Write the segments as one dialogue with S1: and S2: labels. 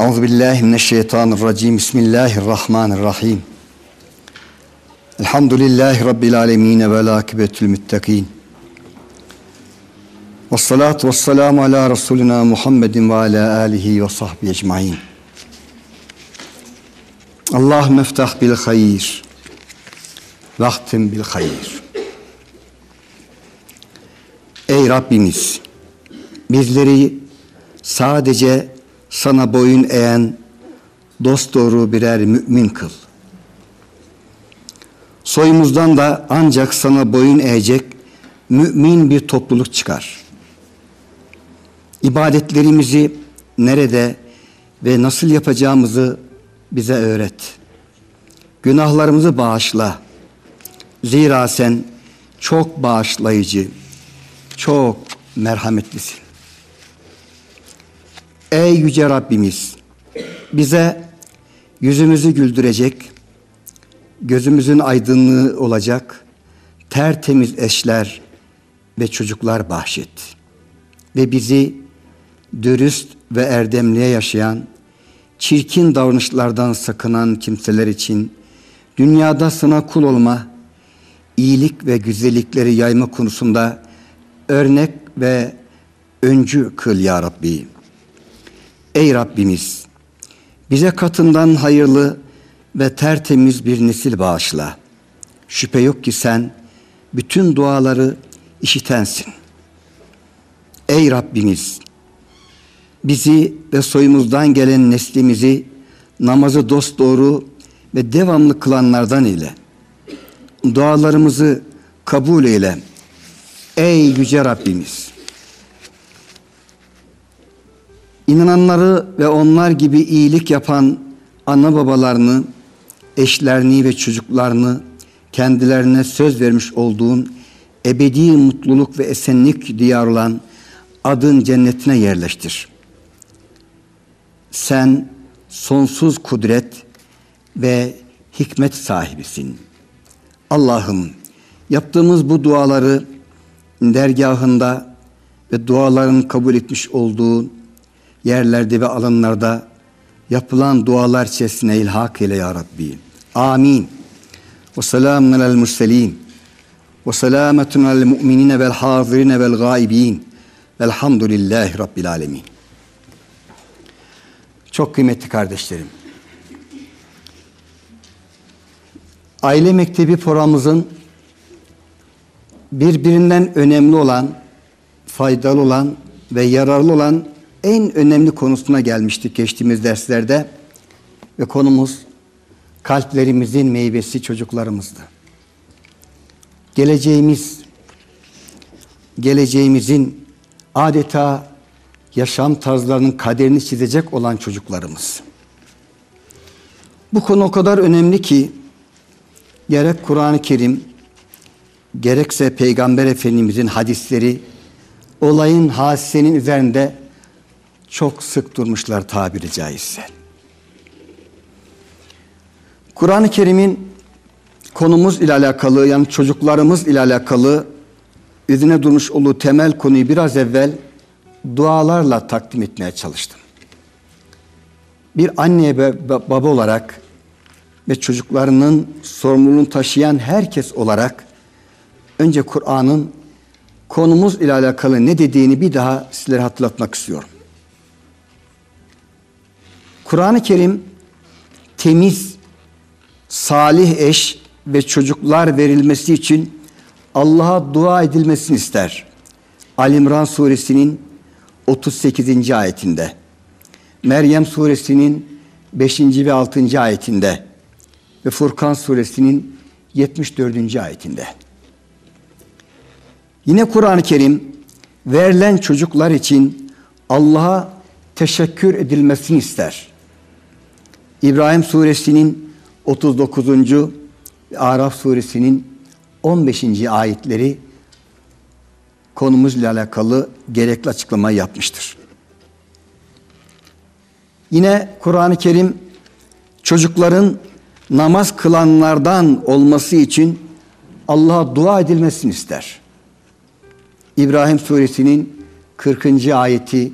S1: Euzu billahi mineşşeytanirracim. Bismillahirrahmanirrahim. Elhamdülillahi rabbil alamin ve akibetül muttaqin. Ves salatu ves selamu ala resulina Muhammedin ve ala alihi ve sahbihi ecmaîn. Allahümme iftah bil hayır. Vaktim bil hayır. Ey Rabbimiz! Bizleri sadece sana boyun eğen dosdoğru birer mümin kıl. Soyumuzdan da ancak sana boyun eğecek mümin bir topluluk çıkar. İbadetlerimizi nerede ve nasıl yapacağımızı bize öğret. Günahlarımızı bağışla. Zira sen çok bağışlayıcı, çok merhametlisin. Ey yüce Rabbimiz bize yüzümüzü güldürecek, gözümüzün aydınlığı olacak tertemiz eşler ve çocuklar bahşet. Ve bizi dürüst ve erdemliğe yaşayan, çirkin davranışlardan sakınan kimseler için dünyada sana kul olma, iyilik ve güzellikleri yayma konusunda örnek ve öncü kıl ya Rabbi. Ey Rabbimiz bize katından hayırlı ve tertemiz bir nesil bağışla. Şüphe yok ki sen bütün duaları işitensin. Ey Rabbimiz bizi ve soyumuzdan gelen neslimizi namazı dosdoğru ve devamlı kılanlardan ile dualarımızı kabul eyle. Ey yüce Rabbimiz İnananları ve onlar gibi iyilik yapan ana babalarını, eşlerini ve çocuklarını kendilerine söz vermiş olduğun ebedi mutluluk ve esenlik diyar olan adın cennetine yerleştir. Sen sonsuz kudret ve hikmet sahibisin. Allah'ım yaptığımız bu duaları dergahında ve duaların kabul etmiş olduğu yerlerde ve alanlarda yapılan dualar içerisine ilhak ile ya Rabbi. Amin. Ve selamun alel murselin. Ve selametun alel mu'minine vel hazirine vel gaibin. Velhamdülillahi Rabbil alemin. Çok kıymetli kardeşlerim. Aile Mektebi programımızın birbirinden önemli olan, faydalı olan ve yararlı olan en önemli konusuna gelmiştik geçtiğimiz derslerde ve konumuz kalplerimizin meyvesi çocuklarımızdı. Geleceğimiz, geleceğimizin adeta yaşam tarzlarının kaderini çizecek olan çocuklarımız. Bu konu o kadar önemli ki gerek Kur'an-ı Kerim gerekse Peygamber Efendimizin hadisleri olayın hadisenin üzerinde çok sık durmuşlar tabiri caizse. Kur'an-ı Kerim'in konumuz ile alakalı yani çocuklarımız ile alakalı üzerine durmuş olduğu temel konuyu biraz evvel dualarla takdim etmeye çalıştım. Bir anne ve baba olarak ve çocuklarının sorumluluğunu taşıyan herkes olarak önce Kur'an'ın konumuz ile alakalı ne dediğini bir daha sizlere hatırlatmak istiyorum. Kur'an-ı Kerim temiz, salih eş ve çocuklar verilmesi için Allah'a dua edilmesini ister. Ali suresinin 38. ayetinde, Meryem suresinin 5. ve 6. ayetinde ve Furkan suresinin 74. ayetinde. Yine Kur'an-ı Kerim verilen çocuklar için Allah'a teşekkür edilmesini ister. İbrahim suresinin 39. ve Araf suresinin 15. ayetleri konumuzla alakalı gerekli açıklamayı yapmıştır. Yine Kur'an-ı Kerim çocukların namaz kılanlardan olması için Allah'a dua edilmesini ister. İbrahim suresinin 40. ayeti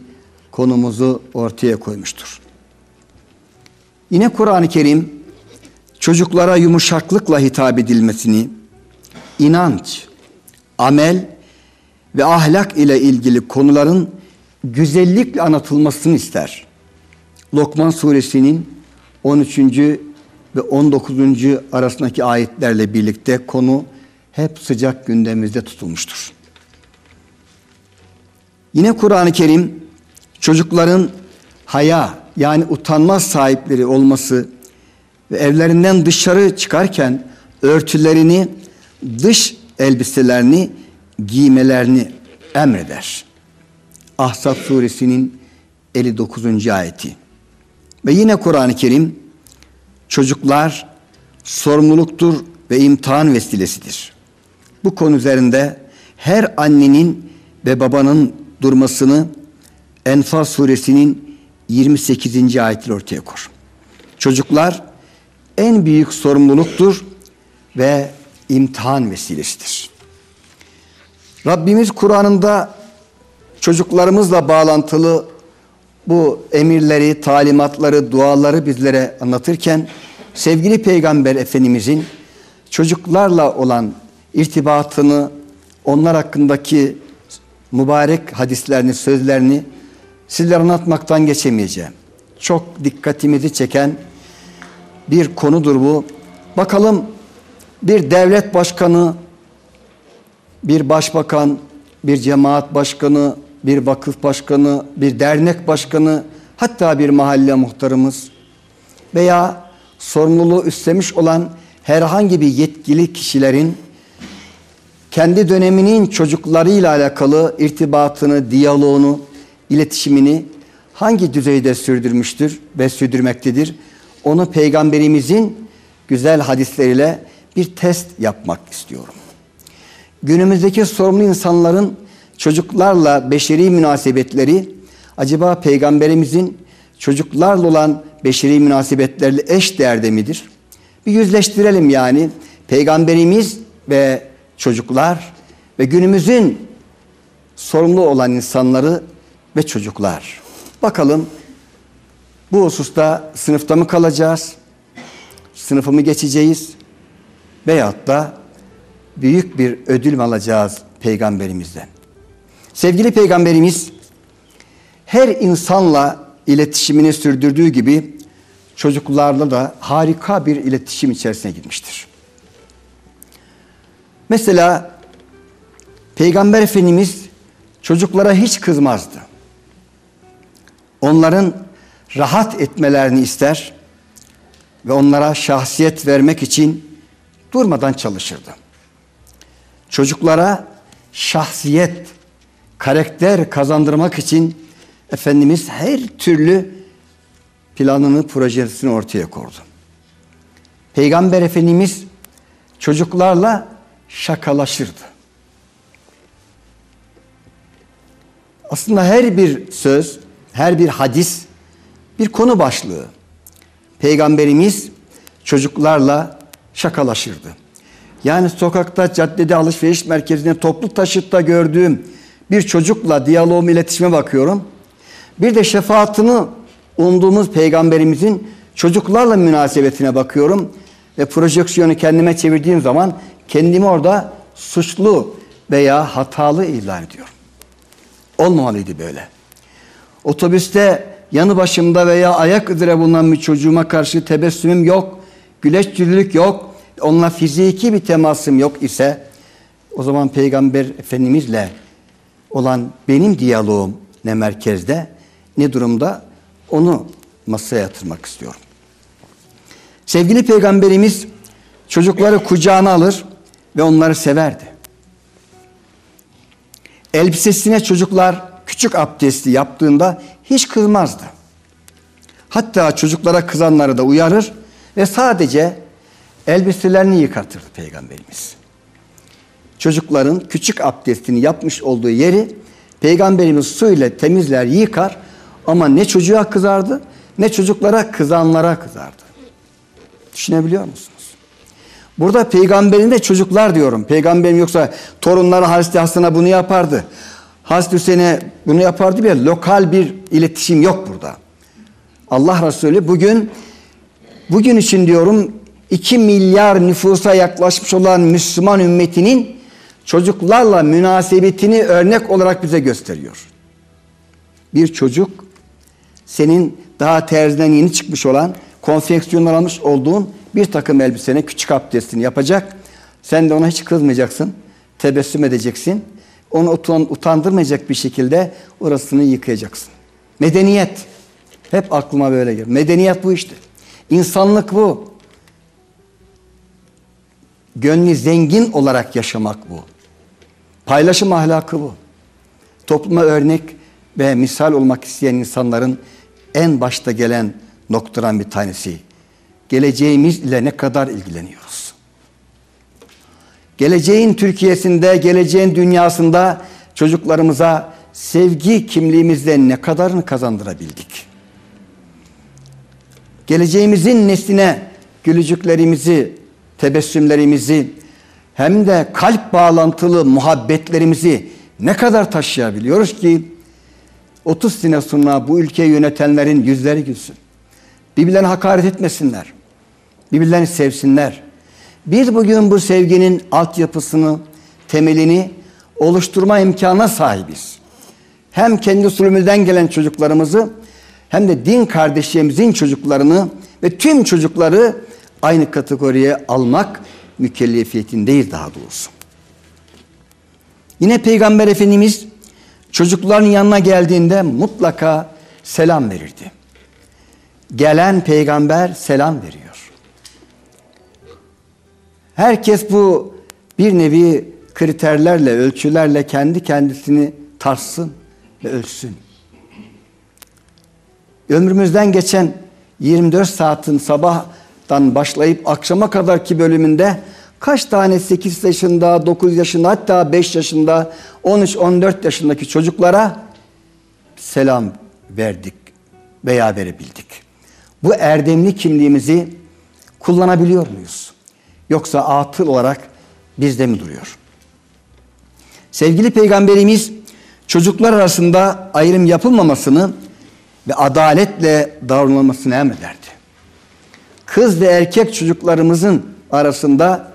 S1: konumuzu ortaya koymuştur. Yine Kur'an-ı Kerim çocuklara yumuşaklıkla hitap edilmesini, inanç, amel ve ahlak ile ilgili konuların güzellikle anlatılmasını ister. Lokman suresinin 13. ve 19. arasındaki ayetlerle birlikte konu hep sıcak gündemimizde tutulmuştur. Yine Kur'an-ı Kerim çocukların haya yani utanmaz sahipleri olması ve evlerinden dışarı çıkarken örtülerini, dış elbiselerini giymelerini emreder. Ahzab suresinin 59. ayeti. Ve yine Kur'an-ı Kerim çocuklar sorumluluktur ve imtihan vesilesidir. Bu konu üzerinde her annenin ve babanın durmasını Enfal suresinin 28. ayetiyle ortaya koyar. Çocuklar en büyük sorumluluktur ve imtihan vesilesidir. Rabbimiz Kur'an'ında çocuklarımızla bağlantılı bu emirleri, talimatları, duaları bizlere anlatırken sevgili Peygamber Efendimizin çocuklarla olan irtibatını, onlar hakkındaki mübarek hadislerini, sözlerini sizlere anlatmaktan geçemeyeceğim. Çok dikkatimizi çeken bir konudur bu. Bakalım bir devlet başkanı, bir başbakan, bir cemaat başkanı, bir vakıf başkanı, bir dernek başkanı, hatta bir mahalle muhtarımız veya sorumluluğu üstlemiş olan herhangi bir yetkili kişilerin kendi döneminin çocuklarıyla alakalı irtibatını, diyaloğunu, iletişimini hangi düzeyde sürdürmüştür ve sürdürmektedir? Onu peygamberimizin güzel hadisleriyle bir test yapmak istiyorum. Günümüzdeki sorumlu insanların çocuklarla beşeri münasebetleri acaba peygamberimizin çocuklarla olan beşeri münasebetlerle eş değerde midir? Bir yüzleştirelim yani. Peygamberimiz ve çocuklar ve günümüzün sorumlu olan insanları ve çocuklar. Bakalım bu hususta sınıfta mı kalacağız? Sınıfı mı geçeceğiz? Veyahut da büyük bir ödül mü alacağız peygamberimizden? Sevgili peygamberimiz her insanla iletişimini sürdürdüğü gibi çocuklarla da harika bir iletişim içerisine girmiştir. Mesela Peygamber Efendimiz çocuklara hiç kızmazdı. Onların rahat etmelerini ister ve onlara şahsiyet vermek için durmadan çalışırdı. Çocuklara şahsiyet, karakter kazandırmak için Efendimiz her türlü planını, projesini ortaya koydu. Peygamber Efendimiz çocuklarla şakalaşırdı. Aslında her bir söz, her bir hadis bir konu başlığı. Peygamberimiz çocuklarla şakalaşırdı. Yani sokakta, caddede, alışveriş merkezinde, toplu taşıtta gördüğüm bir çocukla diyaloğum, iletişime bakıyorum. Bir de şefaatini umduğumuz peygamberimizin çocuklarla münasebetine bakıyorum. Ve projeksiyonu kendime çevirdiğim zaman kendimi orada suçlu veya hatalı ilan ediyorum. Olmamalıydı böyle. Otobüste yanı başımda veya ayak üzere bulunan bir çocuğuma karşı tebessümüm yok, güleşçülük yok, onunla fiziki bir temasım yok ise o zaman Peygamber Efendimizle olan benim diyaloğum ne merkezde ne durumda onu masaya yatırmak istiyorum. Sevgili Peygamberimiz çocukları kucağına alır ve onları severdi. Elbisesine çocuklar küçük abdesti yaptığında hiç kızmazdı. Hatta çocuklara kızanları da uyarır ve sadece elbiselerini yıkatırdı Peygamberimiz. Çocukların küçük abdestini yapmış olduğu yeri Peygamberimiz su ile temizler, yıkar ama ne çocuğa kızardı ne çocuklara kızanlara kızardı. Düşünebiliyor musunuz? Burada peygamberin de çocuklar diyorum. Peygamberim yoksa torunları Hazreti Hasan'a bunu yapardı. Hazreti Hüseyin'e bunu yapardı bir lokal bir iletişim yok burada. Allah Resulü bugün Bugün için diyorum 2 milyar nüfusa yaklaşmış olan Müslüman ümmetinin çocuklarla münasebetini örnek olarak bize gösteriyor. Bir çocuk senin daha terziden yeni çıkmış olan konfeksiyonlanmış olduğun bir takım elbisene küçük abdestini yapacak. Sen de ona hiç kızmayacaksın. Tebessüm edeceksin. Onu utandırmayacak bir şekilde orasını yıkayacaksın. Medeniyet. Hep aklıma böyle geliyor. Medeniyet bu işte. İnsanlık bu. Gönlü zengin olarak yaşamak bu. Paylaşım ahlakı bu. Topluma örnek ve misal olmak isteyen insanların en başta gelen noktadan bir tanesi. Geleceğimiz ile ne kadar ilgileniyoruz? Geleceğin Türkiye'sinde, geleceğin dünyasında çocuklarımıza sevgi kimliğimizde ne kadarını kazandırabildik? Geleceğimizin nesline gülücüklerimizi, tebessümlerimizi hem de kalp bağlantılı muhabbetlerimizi ne kadar taşıyabiliyoruz ki 30 sene sonra bu ülkeyi yönetenlerin yüzleri gülsün. Birbirlerine hakaret etmesinler. Birbirlerini sevsinler. Biz bugün bu sevginin altyapısını, temelini oluşturma imkanına sahibiz. Hem kendi usulümüzden gelen çocuklarımızı hem de din kardeşlerimizin çocuklarını ve tüm çocukları aynı kategoriye almak mükellefiyetindeyiz daha doğrusu. Yine Peygamber Efendimiz çocukların yanına geldiğinde mutlaka selam verirdi. Gelen peygamber selam veriyor. Herkes bu bir nevi kriterlerle, ölçülerle kendi kendisini tarsın ve ölsün. Ömrümüzden geçen 24 saatin sabahtan başlayıp akşama kadarki bölümünde kaç tane 8 yaşında, 9 yaşında hatta 5 yaşında, 13-14 yaşındaki çocuklara selam verdik veya verebildik. Bu erdemli kimliğimizi kullanabiliyor muyuz? Yoksa atıl olarak bizde mi duruyor? Sevgili peygamberimiz çocuklar arasında ayrım yapılmamasını ve adaletle davranılmasını emrederdi. Kız ve erkek çocuklarımızın arasında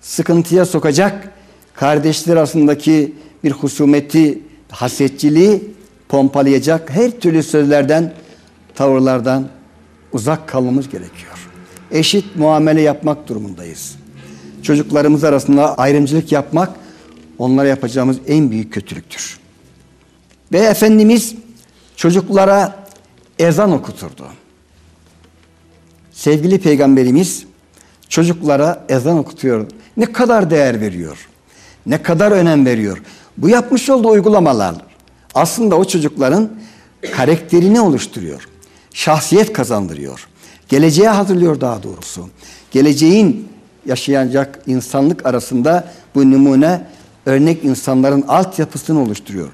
S1: sıkıntıya sokacak kardeşler arasındaki bir husumeti, hasetçiliği pompalayacak her türlü sözlerden, tavırlardan uzak kalmamız gerekiyor. Eşit muamele yapmak durumundayız. Çocuklarımız arasında ayrımcılık yapmak onlara yapacağımız en büyük kötülüktür. Ve Efendimiz çocuklara ezan okuturdu. Sevgili peygamberimiz çocuklara ezan okutuyor. Ne kadar değer veriyor. Ne kadar önem veriyor. Bu yapmış olduğu uygulamalar aslında o çocukların karakterini oluşturuyor. Şahsiyet kazandırıyor. Geleceğe hazırlıyor daha doğrusu. Geleceğin yaşayacak insanlık arasında bu numune örnek insanların altyapısını oluşturuyor.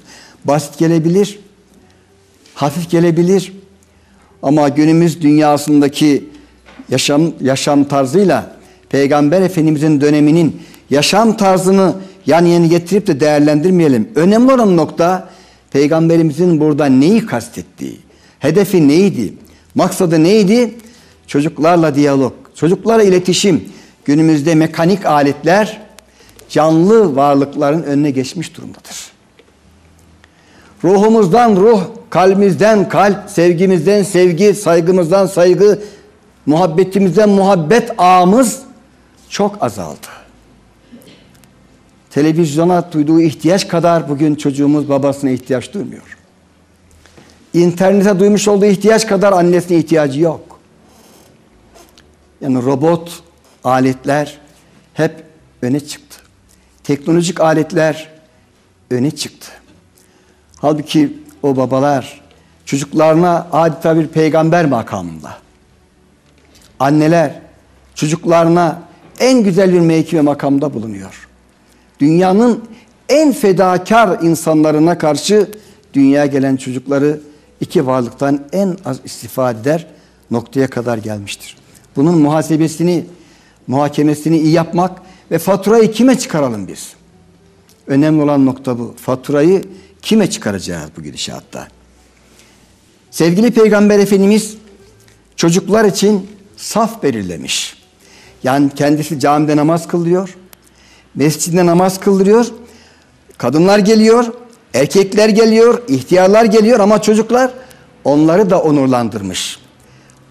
S1: Basit gelebilir, hafif gelebilir ama günümüz dünyasındaki yaşam yaşam tarzıyla Peygamber Efendimizin döneminin yaşam tarzını yan yana getirip de değerlendirmeyelim. Önemli olan nokta Peygamberimizin burada neyi kastettiği, hedefi neydi, maksadı neydi? Çocuklarla diyalog, çocuklarla iletişim. Günümüzde mekanik aletler canlı varlıkların önüne geçmiş durumdadır. Ruhumuzdan ruh, kalbimizden kalp, sevgimizden sevgi, saygımızdan saygı, muhabbetimizden muhabbet ağımız çok azaldı. Televizyona duyduğu ihtiyaç kadar bugün çocuğumuz babasına ihtiyaç duymuyor. İnternete duymuş olduğu ihtiyaç kadar annesine ihtiyacı yok. Yani robot, aletler hep öne çıktı. Teknolojik aletler öne çıktı. Halbuki o babalar çocuklarına adeta bir peygamber makamında. Anneler çocuklarına en güzel bir mevki ve makamda bulunuyor. Dünyanın en fedakar insanlarına karşı dünyaya gelen çocukları iki varlıktan en az istifade eder noktaya kadar gelmiştir. Bunun muhasebesini, muhakemesini iyi yapmak ve faturayı kime çıkaralım biz? Önemli olan nokta bu. Faturayı kime çıkaracağız bu gidişatta? Sevgili Peygamber Efendimiz çocuklar için saf belirlemiş. Yani kendisi camide namaz kılıyor. Mescidinde namaz kıldırıyor. Kadınlar geliyor, erkekler geliyor, ihtiyarlar geliyor ama çocuklar onları da onurlandırmış.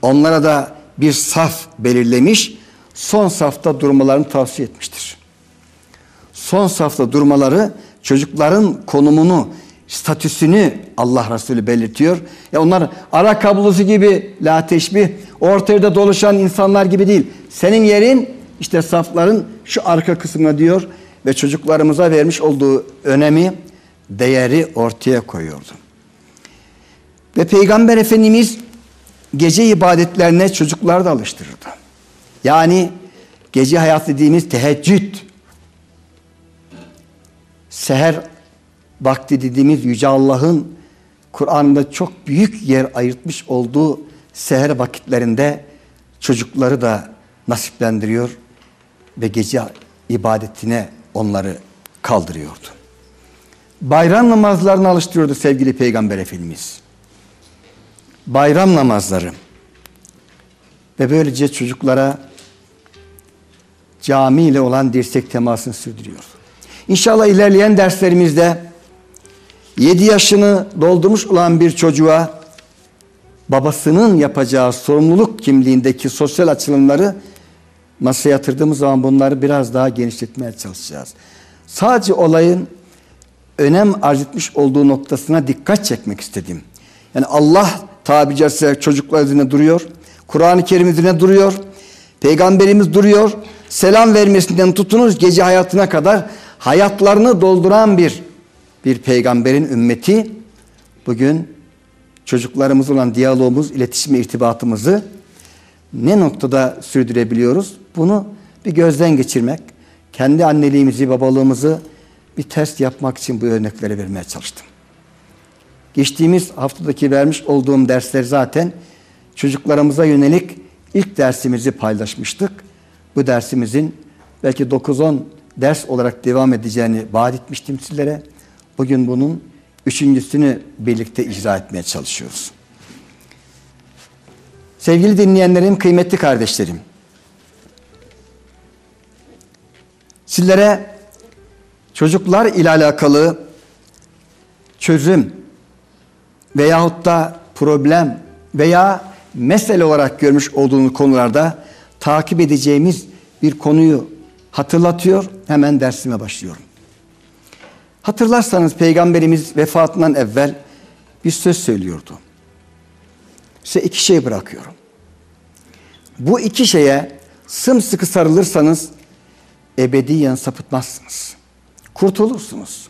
S1: Onlara da bir saf belirlemiş, son safta durmalarını tavsiye etmiştir. Son safta durmaları çocukların konumunu, statüsünü Allah Resulü belirtiyor. Ya onlar ara kablosu gibi la teşbih, ortaya doluşan insanlar gibi değil. Senin yerin işte safların şu arka kısmına diyor ve çocuklarımıza vermiş olduğu önemi, değeri ortaya koyuyordu. Ve Peygamber Efendimiz gece ibadetlerine çocuklar da alıştırırdı. Yani gece hayat dediğimiz teheccüd, seher vakti dediğimiz Yüce Allah'ın Kur'an'da çok büyük yer ayırtmış olduğu seher vakitlerinde çocukları da nasiplendiriyor ve gece ibadetine onları kaldırıyordu. Bayram namazlarını alıştırıyordu sevgili Peygamber Efendimiz. Bayram namazları ve böylece çocuklara cami ile olan dirsek temasını sürdürüyor. İnşallah ilerleyen derslerimizde 7 yaşını doldurmuş olan bir çocuğa babasının yapacağı sorumluluk kimliğindeki sosyal açılımları masaya yatırdığımız zaman bunları biraz daha genişletmeye çalışacağız. Sadece olayın önem arz etmiş olduğu noktasına dikkat çekmek istedim. Yani Allah tabi caizse çocuklar üzerine duruyor. Kur'an-ı Kerim üzerine duruyor. Peygamberimiz duruyor. Selam vermesinden tutunuz gece hayatına kadar hayatlarını dolduran bir bir peygamberin ümmeti bugün çocuklarımız olan diyalogumuz, iletişim irtibatımızı ne noktada sürdürebiliyoruz? Bunu bir gözden geçirmek, kendi anneliğimizi, babalığımızı bir test yapmak için bu örnekleri vermeye çalıştım. Geçtiğimiz haftadaki vermiş olduğum dersler zaten çocuklarımıza yönelik ilk dersimizi paylaşmıştık. Bu dersimizin belki 9-10 ders olarak devam edeceğini vaat etmiştim sizlere. Bugün bunun üçüncüsünü birlikte icra etmeye çalışıyoruz. Sevgili dinleyenlerim, kıymetli kardeşlerim. Sizlere çocuklar ile alakalı çözüm veyahut da problem veya mesele olarak görmüş olduğunuz konularda takip edeceğimiz bir konuyu hatırlatıyor. Hemen dersime başlıyorum. Hatırlarsanız Peygamberimiz vefatından evvel bir söz söylüyordu. Size iki şey bırakıyorum. Bu iki şeye sımsıkı sarılırsanız ebediyen sapıtmazsınız. Kurtulursunuz.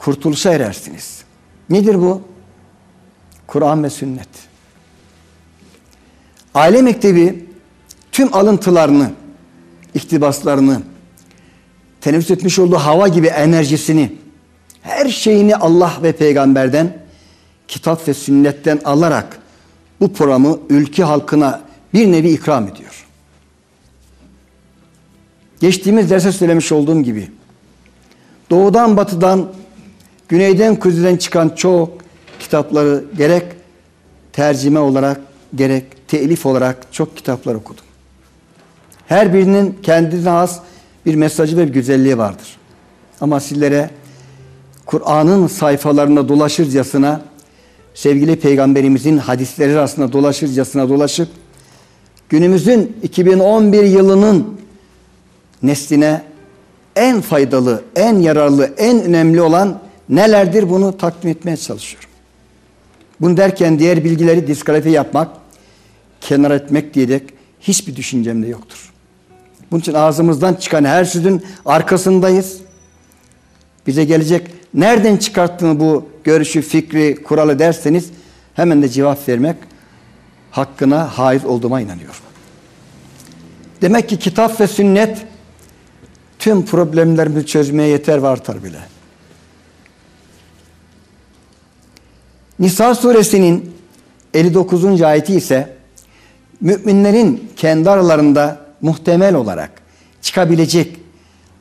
S1: Kurtuluşa erersiniz. Nedir bu? Kur'an ve sünnet. Aile mektebi tüm alıntılarını, iktibaslarını, teneffüs etmiş olduğu hava gibi enerjisini, her şeyini Allah ve peygamberden, kitap ve sünnetten alarak bu programı ülke halkına bir nevi ikram ediyor. Geçtiğimiz derse söylemiş olduğum gibi doğudan batıdan güneyden kuzeyden çıkan çok kitapları gerek tercüme olarak gerek telif olarak çok kitaplar okudum. Her birinin kendine has bir mesajı ve bir güzelliği vardır. Ama sizlere Kur'an'ın sayfalarında dolaşırcasına sevgili peygamberimizin hadisleri arasında dolaşırcasına dolaşıp günümüzün 2011 yılının nesline en faydalı, en yararlı, en önemli olan nelerdir bunu takdim etmeye çalışıyorum. Bunu derken diğer bilgileri diskalifiye yapmak, kenar etmek diyerek hiçbir düşüncem de yoktur. Bunun için ağzımızdan çıkan her sözün arkasındayız. Bize gelecek nereden çıkarttığını bu görüşü, fikri, kuralı derseniz hemen de cevap vermek hakkına haiz olduğuma inanıyorum. Demek ki kitap ve sünnet tüm problemlerimizi çözmeye yeter ve artar bile. Nisa suresinin 59. ayeti ise müminlerin kendi aralarında muhtemel olarak çıkabilecek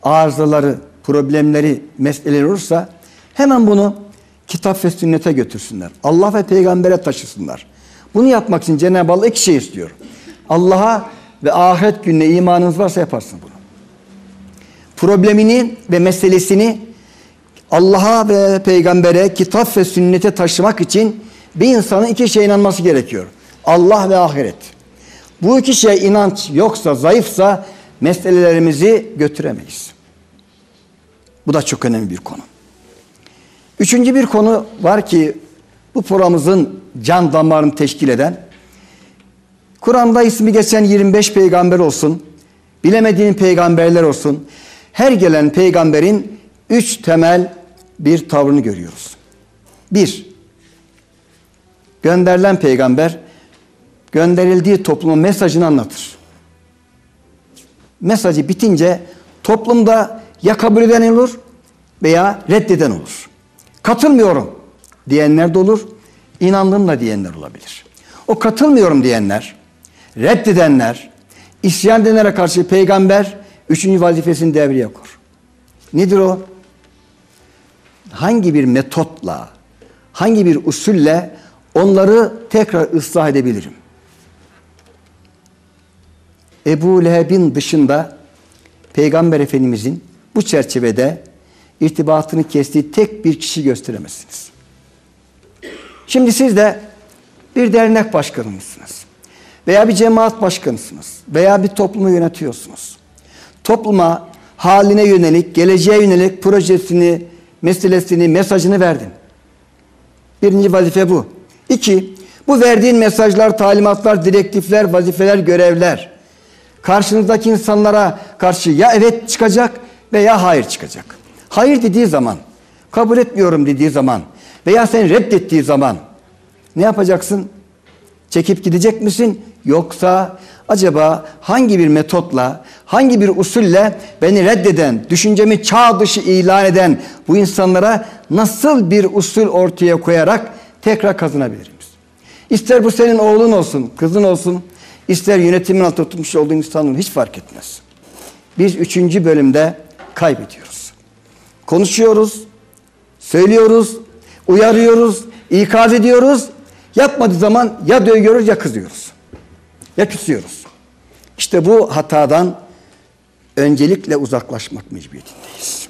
S1: arızaları, problemleri, meseleleri olursa hemen bunu kitap ve sünnete götürsünler. Allah ve peygambere taşısınlar. Bunu yapmak için Cenab-ı Allah iki şey istiyor. Allah'a ve ahiret gününe imanınız varsa yaparsın bunu. Problemini ve meselesini Allah'a ve peygambere, kitap ve sünnete taşımak için bir insanın iki şeye inanması gerekiyor. Allah ve ahiret. Bu iki şey inanç yoksa, zayıfsa meselelerimizi götüremeyiz. Bu da çok önemli bir konu. Üçüncü bir konu var ki bu programımızın can damarını teşkil eden Kur'an'da ismi geçen 25 peygamber olsun, bilemediğin peygamberler olsun. Her gelen peygamberin üç temel bir tavrını görüyoruz. Bir, gönderilen peygamber gönderildiği toplumun mesajını anlatır. Mesajı bitince toplumda ya kabul eden olur veya reddeden olur. Katılmıyorum diyenler de olur, inandım da diyenler olabilir. O katılmıyorum diyenler, reddedenler, isyan edenlere karşı peygamber üçüncü vazifesini devreye koyar. Nedir o? Hangi bir metotla, hangi bir usulle onları tekrar ıslah edebilirim? Ebu Leheb'in dışında Peygamber Efendimizin bu çerçevede irtibatını kestiği tek bir kişi gösteremezsiniz. Şimdi siz de bir dernek başkanısınız. Veya bir cemaat başkanısınız. Veya bir toplumu yönetiyorsunuz. Topluma haline yönelik, geleceğe yönelik projesini, meselesini, mesajını verdin. Birinci vazife bu. İki, bu verdiğin mesajlar, talimatlar, direktifler, vazifeler, görevler karşınızdaki insanlara karşı ya evet çıkacak veya hayır çıkacak. Hayır dediği zaman, kabul etmiyorum dediği zaman veya sen reddettiği zaman ne yapacaksın? Çekip gidecek misin? Yoksa acaba hangi bir metotla, hangi bir usulle beni reddeden, düşüncemi çağ dışı ilan eden bu insanlara nasıl bir usul ortaya koyarak tekrar kazanabiliriz? İster bu senin oğlun olsun, kızın olsun, ister yönetimin altında tutmuş olduğun insanın hiç fark etmez. Biz üçüncü bölümde kaybediyoruz. Konuşuyoruz, söylüyoruz, uyarıyoruz, ikaz ediyoruz. Yapmadığı zaman ya dövüyoruz ya kızıyoruz. Ya küsüyoruz. İşte bu hatadan öncelikle uzaklaşmak mecburiyetindeyiz.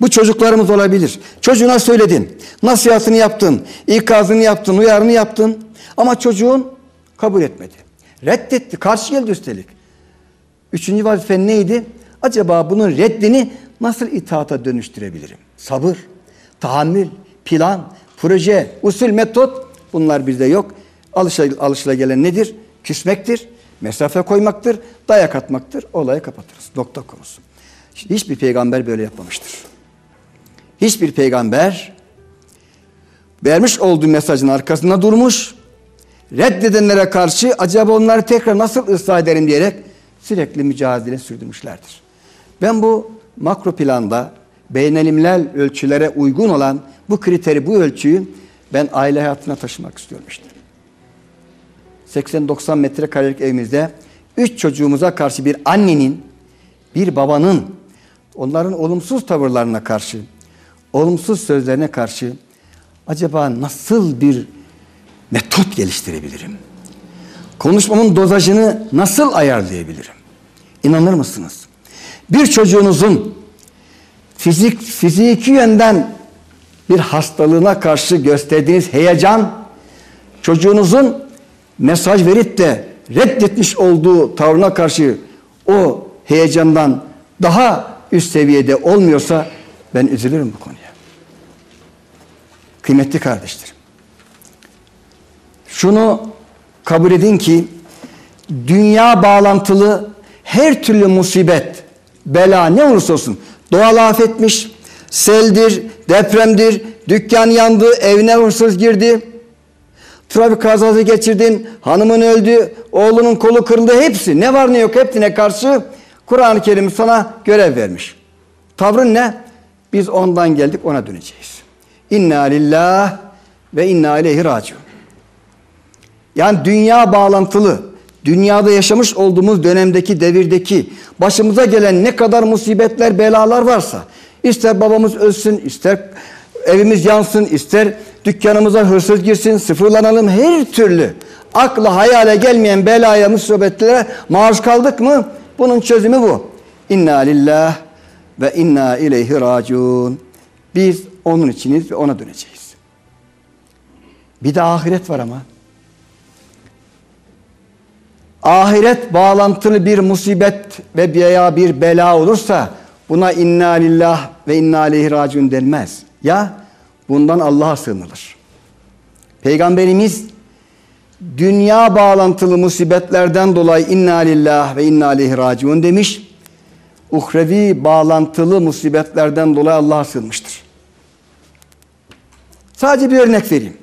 S1: Bu çocuklarımız olabilir. Çocuğuna söyledin, nasihatını yaptın, ikazını yaptın, uyarını yaptın ama çocuğun kabul etmedi. Reddetti, karşı geldi üstelik. Üçüncü vazifen neydi? Acaba bunun reddini nasıl itaata dönüştürebilirim? Sabır, tahammül, plan, proje, usul, metot bunlar bizde yok. Alışla, gelen nedir? Küsmektir, mesafe koymaktır, dayak atmaktır. Olayı kapatırız. Nokta konusu. İşte hiçbir peygamber böyle yapmamıştır. Hiçbir peygamber vermiş olduğu mesajın arkasında durmuş, reddedenlere karşı acaba onları tekrar nasıl ıslah ederim diyerek sürekli mücadele sürdürmüşlerdir. Ben bu makro planda beynelimler ölçülere uygun olan bu kriteri, bu ölçüyü ben aile hayatına taşımak istiyorum işte. 80-90 metrekarelik evimizde üç çocuğumuza karşı bir annenin, bir babanın onların olumsuz tavırlarına karşı, olumsuz sözlerine karşı acaba nasıl bir metot geliştirebilirim? Konuşmamın dozajını nasıl ayarlayabilirim? İnanır mısınız? Bir çocuğunuzun fizik fiziki yönden bir hastalığına karşı gösterdiğiniz heyecan çocuğunuzun mesaj verip de reddetmiş olduğu tavrına karşı o heyecandan daha üst seviyede olmuyorsa ben üzülürüm bu konuya. Kıymetli kardeşlerim. Şunu kabul edin ki dünya bağlantılı her türlü musibet, bela ne olursa olsun doğal afetmiş, seldir, depremdir, dükkan yandı, evine hırsız girdi, trafik kazası geçirdin, hanımın öldü, oğlunun kolu kırıldı hepsi ne var ne yok hepsine karşı Kur'an-ı Kerim sana görev vermiş. Tavrın ne? Biz ondan geldik ona döneceğiz. İnna lillah ve inna ileyhi raciun. Yani dünya bağlantılı, dünyada yaşamış olduğumuz dönemdeki, devirdeki başımıza gelen ne kadar musibetler, belalar varsa, ister babamız ölsün, ister evimiz yansın, ister dükkanımıza hırsız girsin, sıfırlanalım her türlü akla hayale gelmeyen belaya musibetlere maruz kaldık mı? Bunun çözümü bu. İnna lillah ve inna ileyhi raciun. Biz onun içiniz ve ona döneceğiz. Bir de ahiret var ama. Ahiret bağlantılı bir musibet ve veya bir bela olursa buna inna lillah ve inna aleyhi raciun denmez. Ya bundan Allah'a sığınılır. Peygamberimiz dünya bağlantılı musibetlerden dolayı inna lillah ve inna aleyhi raciun demiş. Uhrevi bağlantılı musibetlerden dolayı Allah'a sığınmıştır. Sadece bir örnek vereyim.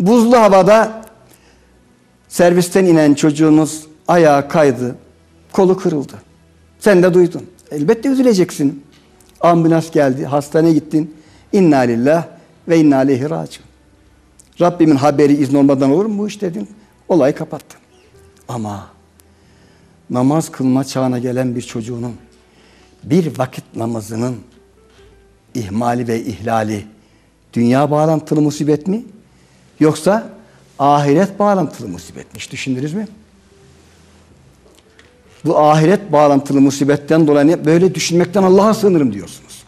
S1: Buzlu havada servisten inen çocuğunuz ayağa kaydı, kolu kırıldı. Sen de duydun. Elbette üzüleceksin. Ambulans geldi, hastaneye gittin. İnna lillah ve inna aleyhi raciun. Rabbimin haberi izni olmadan olur mu bu iş dedin. Olayı kapattın. Ama namaz kılma çağına gelen bir çocuğunun bir vakit namazının ihmali ve ihlali dünya bağlantılı musibet mi? Yoksa ahiret bağlantılı musibet mi? Hiç düşündünüz mü? Bu ahiret bağlantılı musibetten dolayı böyle düşünmekten Allah'a sığınırım diyorsunuz.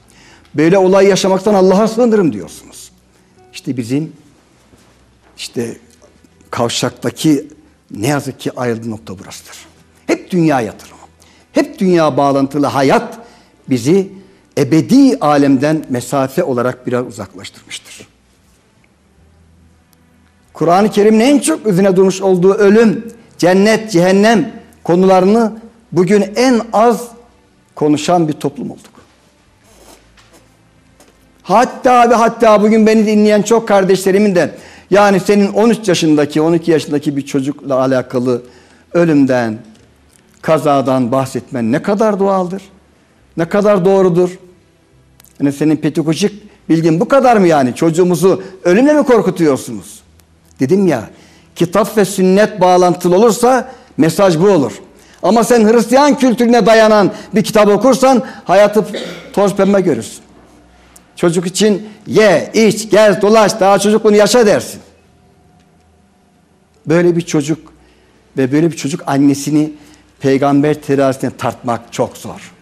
S1: Böyle olay yaşamaktan Allah'a sığınırım diyorsunuz. İşte bizim işte kavşaktaki ne yazık ki ayrıldığı nokta burasıdır. Hep dünya yatırımı. Hep dünya bağlantılı hayat bizi ebedi alemden mesafe olarak biraz uzaklaştırmıştır. Kur'an-ı Kerim'in en çok üzerine durmuş olduğu ölüm, cennet, cehennem konularını bugün en az konuşan bir toplum olduk. Hatta ve hatta bugün beni dinleyen çok kardeşlerimin de yani senin 13 yaşındaki, 12 yaşındaki bir çocukla alakalı ölümden, kazadan bahsetmen ne kadar doğaldır? Ne kadar doğrudur? Yani senin pedagojik bilgin bu kadar mı yani? Çocuğumuzu ölümle mi korkutuyorsunuz? Dedim ya, kitap ve sünnet bağlantılı olursa mesaj bu olur. Ama sen Hristiyan kültürüne dayanan bir kitap okursan hayatı toz pembe görürsün. Çocuk için ye, iç, gez, dolaş, daha çocukluğunu yaşa dersin. Böyle bir çocuk ve böyle bir çocuk annesini peygamber terazisine tartmak çok zor.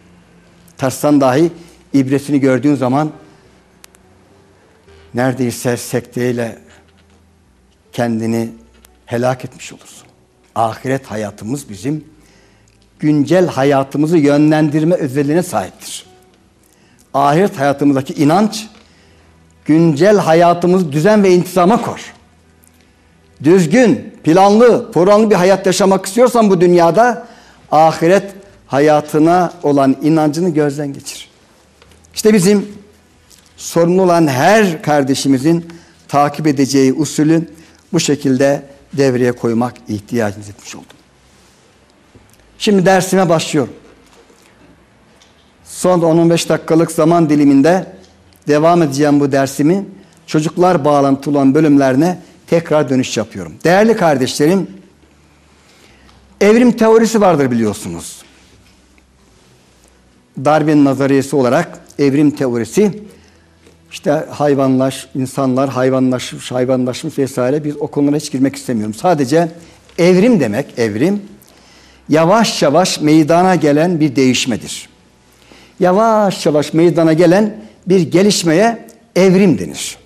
S1: Tartsan dahi ibretini gördüğün zaman neredeyse sekteyle kendini helak etmiş olursun. Ahiret hayatımız bizim güncel hayatımızı yönlendirme özelliğine sahiptir. Ahiret hayatımızdaki inanç güncel hayatımızı düzen ve intizama kor. Düzgün, planlı, programlı bir hayat yaşamak istiyorsan bu dünyada ahiret hayatına olan inancını gözden geçir. İşte bizim sorumlu olan her kardeşimizin takip edeceği usulü bu şekilde devreye koymak ihtiyacını etmiş oldum. Şimdi dersime başlıyorum. Son 10-15 dakikalık zaman diliminde devam edeceğim bu dersimi çocuklar bağlantılı olan bölümlerine tekrar dönüş yapıyorum. Değerli kardeşlerim, evrim teorisi vardır biliyorsunuz. Darwin nazariyesi olarak evrim teorisi işte hayvanlaş, insanlar hayvanlaşmış, hayvanlaşmış vesaire biz o konulara hiç girmek istemiyorum. Sadece evrim demek, evrim yavaş yavaş meydana gelen bir değişmedir. Yavaş yavaş meydana gelen bir gelişmeye evrim denir.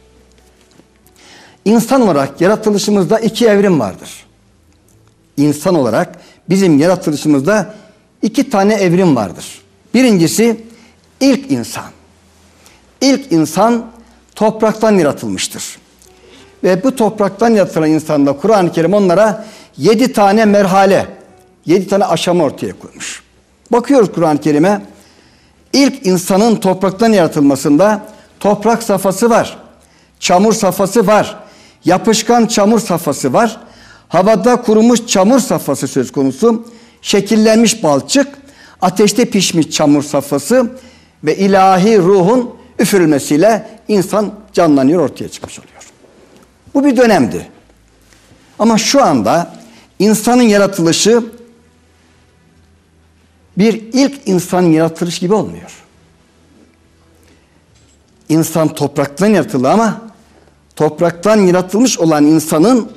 S1: İnsan olarak yaratılışımızda iki evrim vardır. İnsan olarak bizim yaratılışımızda iki tane evrim vardır. Birincisi ilk insan. İlk insan topraktan yaratılmıştır. Ve bu topraktan yaratılan insanda Kur'an-ı Kerim onlara yedi tane merhale, yedi tane aşama ortaya koymuş. Bakıyoruz Kur'an-ı Kerim'e. İlk insanın topraktan yaratılmasında toprak safhası var. Çamur safhası var. Yapışkan çamur safhası var. Havada kurumuş çamur safhası söz konusu. Şekillenmiş balçık, ateşte pişmiş çamur safhası ve ilahi ruhun üfürülmesiyle insan canlanıyor, ortaya çıkmış oluyor. Bu bir dönemdi. Ama şu anda insanın yaratılışı bir ilk insan yaratılış gibi olmuyor. İnsan topraktan yaratıldı ama topraktan yaratılmış olan insanın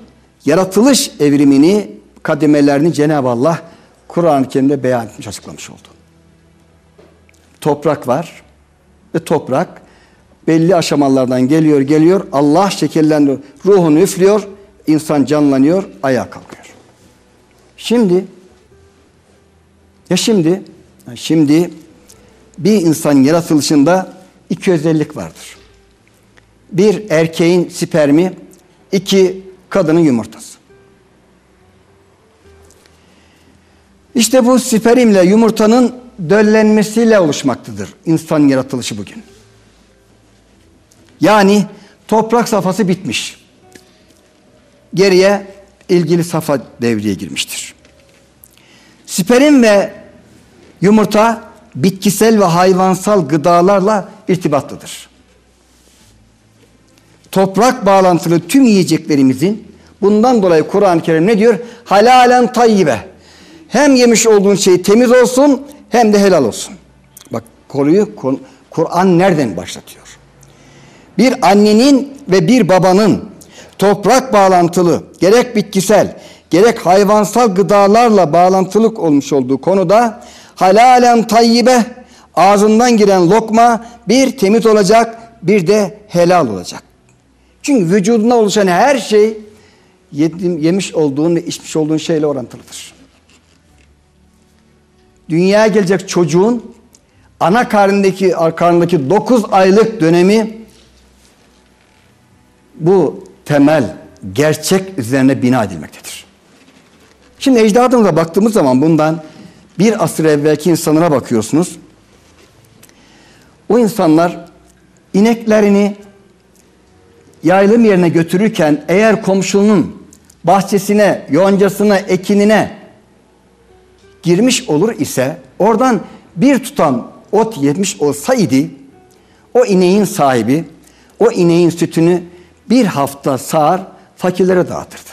S1: yaratılış evrimini, kademelerini Cenab-ı Allah Kur'an-ı Kerim'de beyan etmiş, açıklamış oldu. Toprak var ve toprak belli aşamalardan geliyor, geliyor. Allah şekillendiriyor, ruhunu üflüyor, insan canlanıyor, ayağa kalkıyor. Şimdi ya şimdi şimdi bir insan yaratılışında iki özellik vardır. Bir erkeğin spermi, iki kadının yumurtası. İşte bu spermle yumurtanın döllenmesiyle oluşmaktadır insan yaratılışı bugün. Yani toprak safhası bitmiş. Geriye ilgili safa devreye girmiştir. Sperm ve yumurta bitkisel ve hayvansal gıdalarla irtibatlıdır. Toprak bağlantılı tüm yiyeceklerimizin bundan dolayı Kur'an-ı Kerim ne diyor? Halalen tayyibe. Hem yemiş olduğun şey temiz olsun hem de helal olsun. Bak konuyu Kur'an nereden başlatıyor? Bir annenin ve bir babanın toprak bağlantılı gerek bitkisel gerek hayvansal gıdalarla bağlantılık olmuş olduğu konuda halalen tayyibe ağzından giren lokma bir temiz olacak bir de helal olacak. Çünkü vücuduna oluşan her şey yemiş olduğun ve içmiş olduğun şeyle orantılıdır. Dünyaya gelecek çocuğun ana karnındaki karnındaki 9 aylık dönemi bu temel gerçek üzerine bina edilmektedir. Şimdi ecdadımıza baktığımız zaman bundan bir asır evvelki insanlara bakıyorsunuz. O insanlar ineklerini yaylım yerine götürürken eğer komşunun bahçesine, yoncasına, ekinine girmiş olur ise oradan bir tutam ot yemiş olsaydı o ineğin sahibi o ineğin sütünü bir hafta sağar fakirlere dağıtırdı.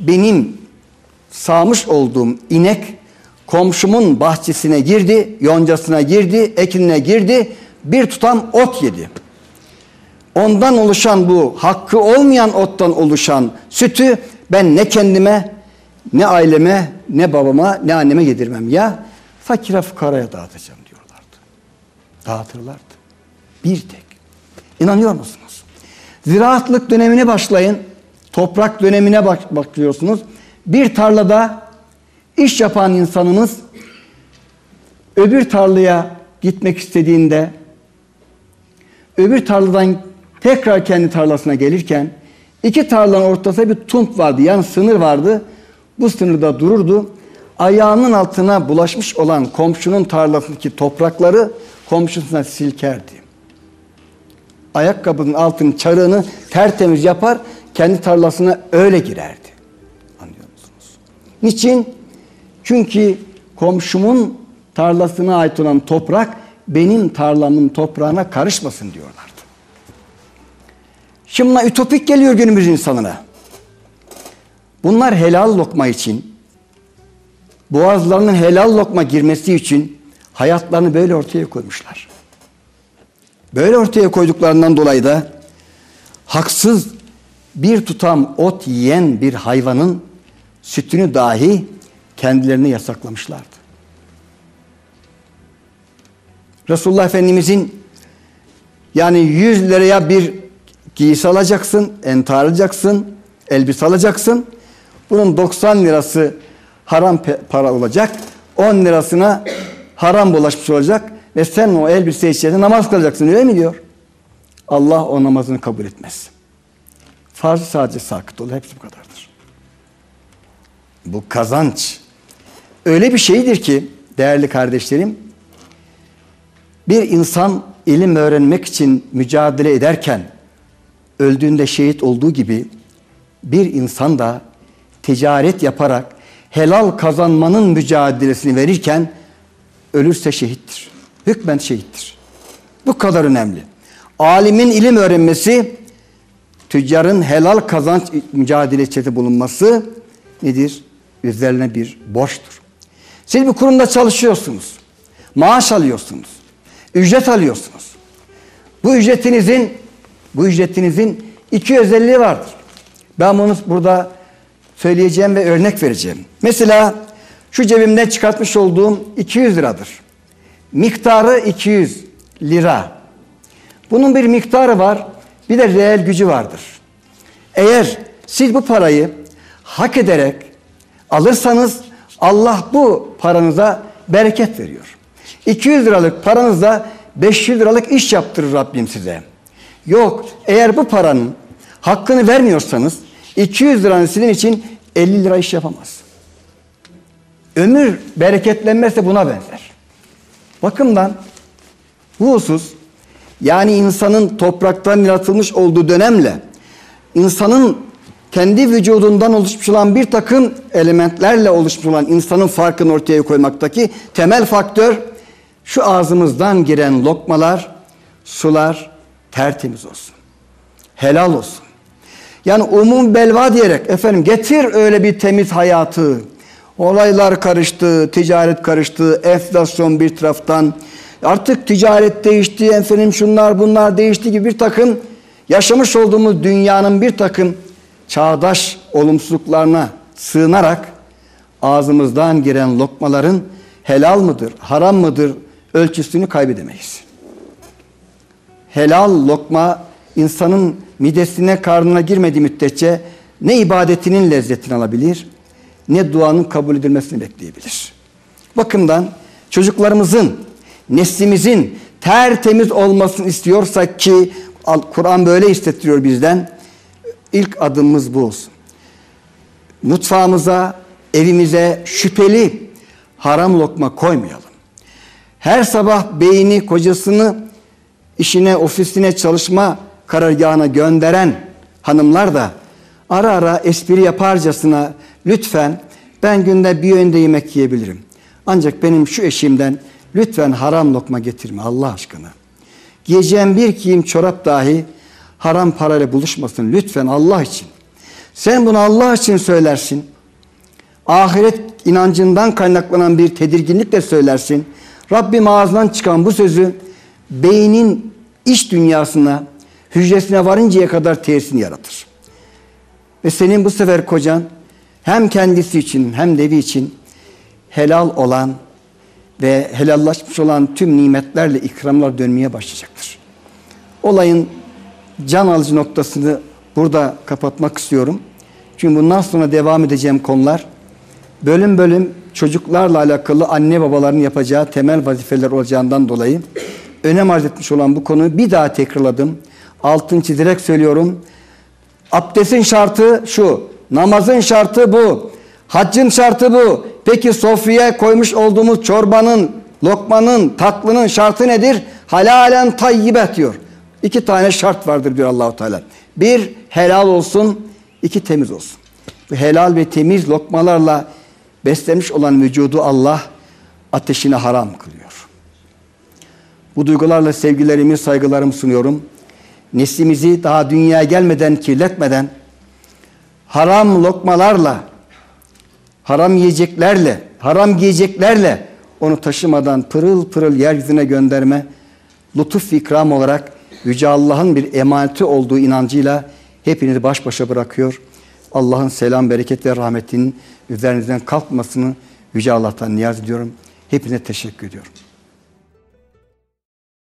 S1: Benim sağmış olduğum inek komşumun bahçesine girdi, yoncasına girdi, ekinine girdi, bir tutam ot yedi. Ondan oluşan bu hakkı olmayan ottan oluşan sütü ben ne kendime, ne aileme, ne babama, ne anneme yedirmem. Ya fakire fukaraya dağıtacağım diyorlardı. Dağıtırlardı. Bir tek. İnanıyor musunuz? Ziraatlık dönemine başlayın. Toprak dönemine bak bakıyorsunuz. Bir tarlada iş yapan insanımız öbür tarlaya gitmek istediğinde öbür tarladan tekrar kendi tarlasına gelirken iki tarlanın ortasında bir tump vardı. Yani sınır vardı. Bu sınırda dururdu. Ayağının altına bulaşmış olan komşunun tarlasındaki toprakları komşusuna silkerdi. Ayakkabının altının çarığını tertemiz yapar, kendi tarlasına öyle girerdi. Anlıyor musunuz? Niçin? Çünkü komşumun tarlasına ait olan toprak benim tarlamın toprağına karışmasın diyorlardı. Şimdi ütopik geliyor günümüz insanına. Bunlar helal lokma için, boğazlarının helal lokma girmesi için hayatlarını böyle ortaya koymuşlar. Böyle ortaya koyduklarından dolayı da haksız bir tutam ot yiyen bir hayvanın sütünü dahi kendilerine yasaklamışlardı. Resulullah Efendimizin yani 100 liraya bir giysi alacaksın, entar alacaksın, elbise alacaksın. Bunun 90 lirası haram para olacak. 10 lirasına haram bulaşmış olacak. Ve sen o elbise içerisinde namaz kılacaksın öyle mi diyor? Allah o namazını kabul etmez. Farz sadece sakıt olur. Hepsi bu kadardır. Bu kazanç öyle bir şeydir ki değerli kardeşlerim bir insan ilim öğrenmek için mücadele ederken öldüğünde şehit olduğu gibi bir insan da ticaret yaparak helal kazanmanın mücadelesini verirken ölürse şehittir. Hükmen şehittir. Bu kadar önemli. Alimin ilim öğrenmesi, tüccarın helal kazanç mücadelesi bulunması nedir? Üzerine bir borçtur. Siz bir kurumda çalışıyorsunuz. Maaş alıyorsunuz. Ücret alıyorsunuz. Bu ücretinizin bu ücretinizin iki özelliği vardır. Ben bunu burada söyleyeceğim ve örnek vereceğim. Mesela şu cebimde çıkartmış olduğum 200 liradır. Miktarı 200 lira. Bunun bir miktarı var, bir de reel gücü vardır. Eğer siz bu parayı hak ederek alırsanız Allah bu paranıza bereket veriyor. 200 liralık paranızda 500 liralık iş yaptırır Rabbim size. Yok eğer bu paranın hakkını vermiyorsanız 200 liranın sizin için 50 lira iş yapamaz. Ömür bereketlenmezse buna benzer. Bakımdan bu husus yani insanın topraktan yaratılmış olduğu dönemle insanın kendi vücudundan oluşmuş olan bir takım elementlerle oluşmuş olan insanın farkını ortaya koymaktaki temel faktör şu ağzımızdan giren lokmalar, sular tertemiz olsun. Helal olsun. Yani umum belva diyerek efendim getir öyle bir temiz hayatı. Olaylar karıştı, ticaret karıştı, enflasyon bir taraftan. Artık ticaret değişti, efendim şunlar bunlar değişti gibi bir takım yaşamış olduğumuz dünyanın bir takım çağdaş olumsuzluklarına sığınarak ağzımızdan giren lokmaların helal mıdır, haram mıdır ölçüsünü kaybedemeyiz. Helal lokma insanın midesine, karnına girmediği müddetçe ne ibadetinin lezzetini alabilir, ne duanın kabul edilmesini bekleyebilir. Bakımdan çocuklarımızın, neslimizin tertemiz olmasını istiyorsak ki Kur'an böyle istettiriyor bizden. İlk adımımız bu olsun. Mutfağımıza, evimize şüpheli haram lokma koymayalım. Her sabah beyni kocasını işine, ofisine, çalışma karargahına gönderen hanımlar da ara ara espri yaparcasına lütfen ben günde bir öğünde yemek yiyebilirim. Ancak benim şu eşimden lütfen haram lokma getirme Allah aşkına. Giyeceğim bir giyim çorap dahi haram parayla buluşmasın lütfen Allah için. Sen bunu Allah için söylersin. Ahiret inancından kaynaklanan bir tedirginlikle söylersin. Rabbim ağzından çıkan bu sözü beynin iç dünyasına, hücresine varıncaya kadar tesirini yaratır. Ve senin bu sefer kocan hem kendisi için hem de evi için helal olan ve helallaşmış olan tüm nimetlerle ikramlar dönmeye başlayacaktır. Olayın can alıcı noktasını burada kapatmak istiyorum. Çünkü bundan sonra devam edeceğim konular bölüm bölüm çocuklarla alakalı anne babaların yapacağı temel vazifeler olacağından dolayı önem arz etmiş olan bu konuyu bir daha tekrarladım. Altın çizerek söylüyorum. Abdestin şartı şu, namazın şartı bu, haccın şartı bu. Peki sofraya koymuş olduğumuz çorbanın, lokmanın, tatlının şartı nedir? Halalen tayyibe diyor. İki tane şart vardır diyor Allahu Teala. Bir helal olsun, iki temiz olsun. Bu helal ve temiz lokmalarla beslemiş olan vücudu Allah ateşine haram kılıyor. Bu duygularla sevgilerimi, saygılarımı sunuyorum. Neslimizi daha dünyaya gelmeden, kirletmeden haram lokmalarla, haram yiyeceklerle, haram giyeceklerle onu taşımadan pırıl pırıl yeryüzüne gönderme lütuf ikram olarak Yüce Allah'ın bir emaneti olduğu inancıyla hepinizi baş başa bırakıyor. Allah'ın selam, bereket ve rahmetinin üzerinizden kalkmasını Yüce Allah'tan niyaz ediyorum. Hepinize teşekkür ediyorum.